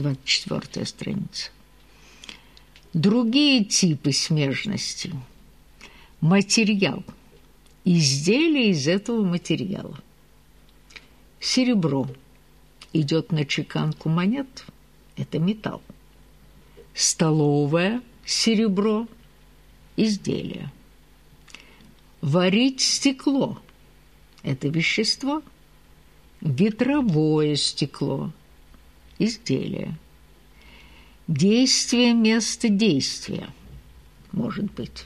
24 страница. Другие типы смежности. Материал. Изделие из этого материала. Серебро идет на чеканку монет – это металл. Столовое серебро – изделие. Варить стекло – это вещество. Ветровое стекло – изделие. Действие место действия может быть.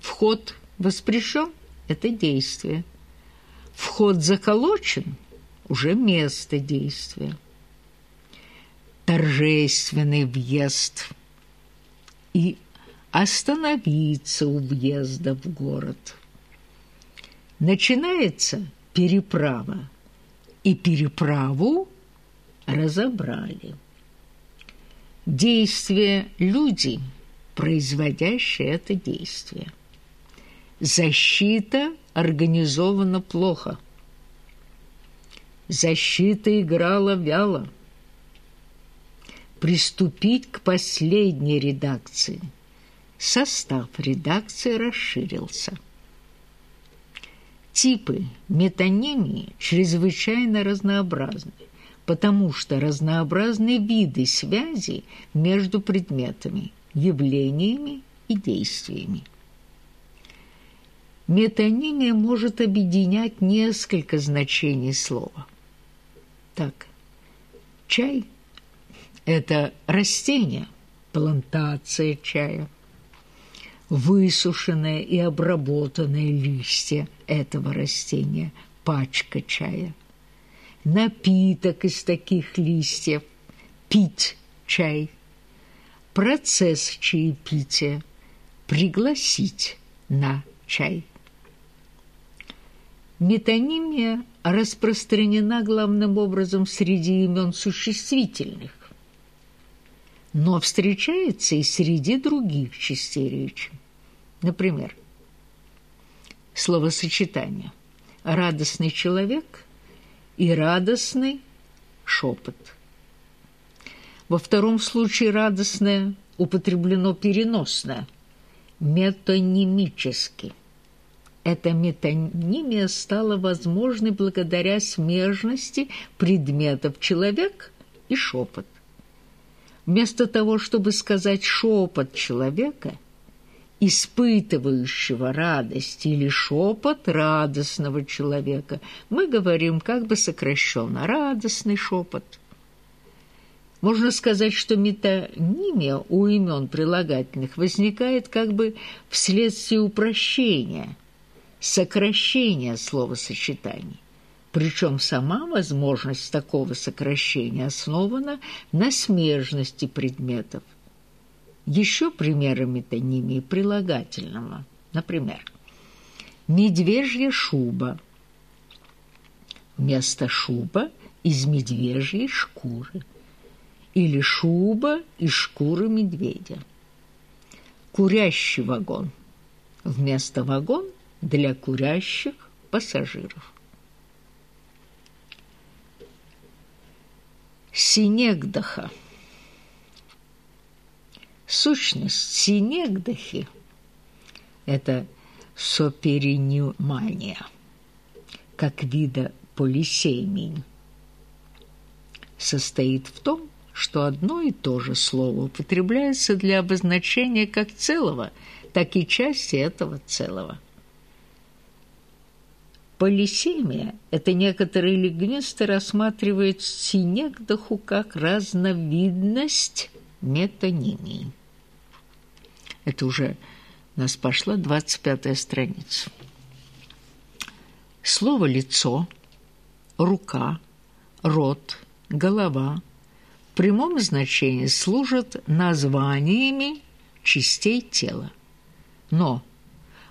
Вход воспрещен – это действие. Вход заколочен – уже место действия. Торжественный въезд и остановиться у въезда в город. Начинается переправа, и переправу разобрали. Действие люди, производящие это действие. Защита организована плохо. Защита играла вяло. Приступить к последней редакции. Состав редакции расширился. Типы метонимии чрезвычайно разнообразны потому что разнообразны виды связи между предметами, явлениями и действиями. Метонимия может объединять несколько значений слова. Так, чай – это растение, плантация чая, высушенные и обработанные листья этого растения, пачка чая – напиток из таких листьев, пить чай, процесс чаепития, пригласить на чай. Метонимия распространена главным образом среди имен существительных, но встречается и среди других частей речи. Например, словосочетание «радостный человек» и радостный шепот. Во втором случае радостное употреблено переносное, метонимически. Эта метонимия стала возможной благодаря смежности предметов человек и шепот. Вместо того, чтобы сказать шепот человека – испытывающего радость или шепот радостного человека. Мы говорим как бы сокращенно «радостный шепот». Можно сказать, что метонимия у имен прилагательных возникает как бы вследствие упрощения, сокращения словосочетаний. Причем сама возможность такого сокращения основана на смежности предметов – еще примеры метонимии прилагательного. Например, медвежья шуба. Вместо шуба из медвежьей шкуры. Или шуба из шкуры медведя. Курящий вагон. Вместо вагон для курящих пассажиров. Синегдаха. Сущность синегдахи – это соперенимания, как вида полисейминь, состоит в том, что одно и то же слово употребляется для обозначения как целого, так и части этого целого. Полисемия – это некоторые лингвисты рассматривают синегдаху как разновидность метонимии. Это уже у нас пошла 25-я страница. Слово «лицо», «рука», «рот», «голова» в прямом значении служат названиями частей тела, но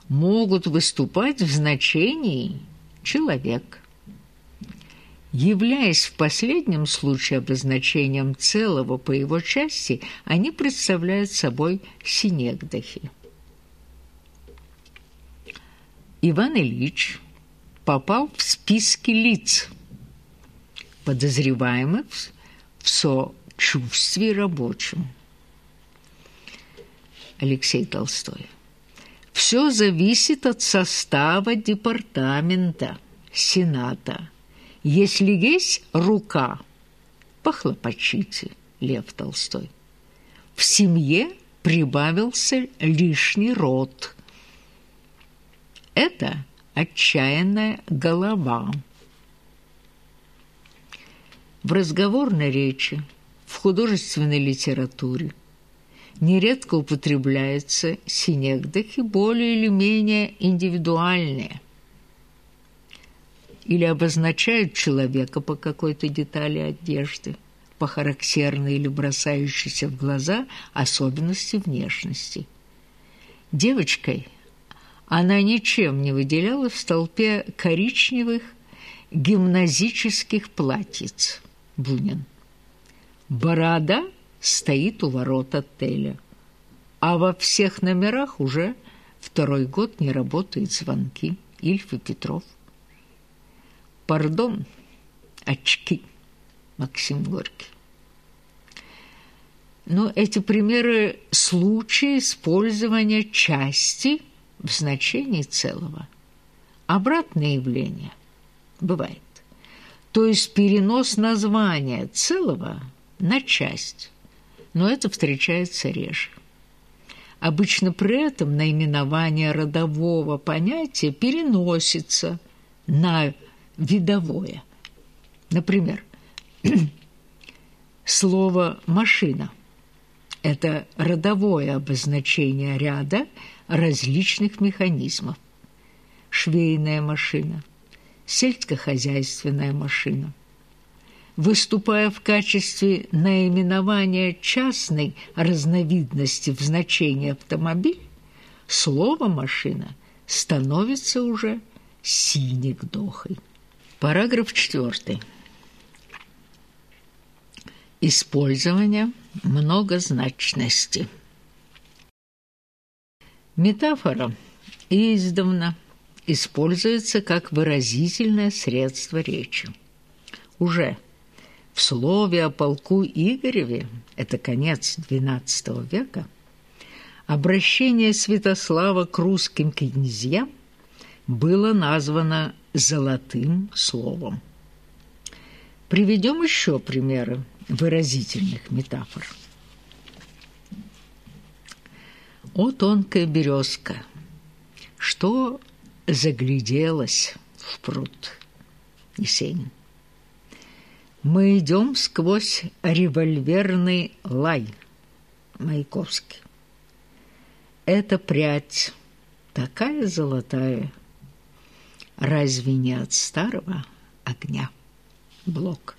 могут выступать в значении «человек», Являясь в последнем случае обозначением целого по его части, они представляют собой синегдахи. Иван Ильич попал в списки лиц, подозреваемых в чувстве рабочем. Алексей Толстой. Все зависит от состава департамента, сената. Если есть рука, похлопочите, Лев Толстой. В семье прибавился лишний род. Это отчаянная голова. В разговорной речи, в художественной литературе нередко употребляются синегдахи более или менее индивидуальные или обозначают человека по какой-то детали одежды, по характерной или бросающейся в глаза особенности внешности. Девочкой она ничем не выделялась в толпе коричневых гимназических платьиц. Бунин. Борода стоит у ворот отеля, а во всех номерах уже второй год не работают звонки. Ильф и Петров. Пардон, очки. Максим Горький. Но эти примеры случая использования части в значении целого. Обратное явление бывает. То есть перенос названия целого на часть. Но это встречается реже. Обычно при этом наименование родового понятия переносится на видовое. Например, Слово «машина» – это родовое обозначение ряда различных механизмов. Швейная машина, сельскохозяйственная машина. Выступая в качестве наименования частной разновидности в значении автомобиль, слово «машина» становится уже синегдохой. Параграф 4. Использование многозначности. Метафора издавна используется как выразительное средство речи. Уже в слове о полку Игореве, это конец XII века, обращение Святослава к русским князьям было названо «золотым словом». Приведем еще примеры выразительных метафор. О, тонкая березка, что загляделась в пруд. Есенин. Мы идем сквозь револьверный лай. Маяковский. Эта прядь такая золотая, разве не от старого огня? Блок.